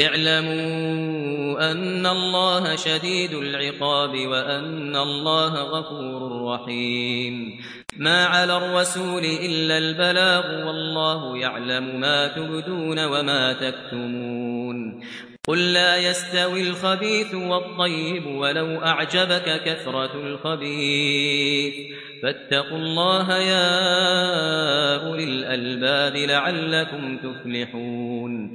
اعلموا أن الله شديد العقاب وأن الله غفور رحيم. ما على الرسول إلا البلاغ والله يعلم ما تبدون وما تكتمون. قل لا يستوي الخبيث والطيب ولو أعجبك كثرة الخبيث. فاتقوا الله يا أولي الألباب لعلكم تفلحون.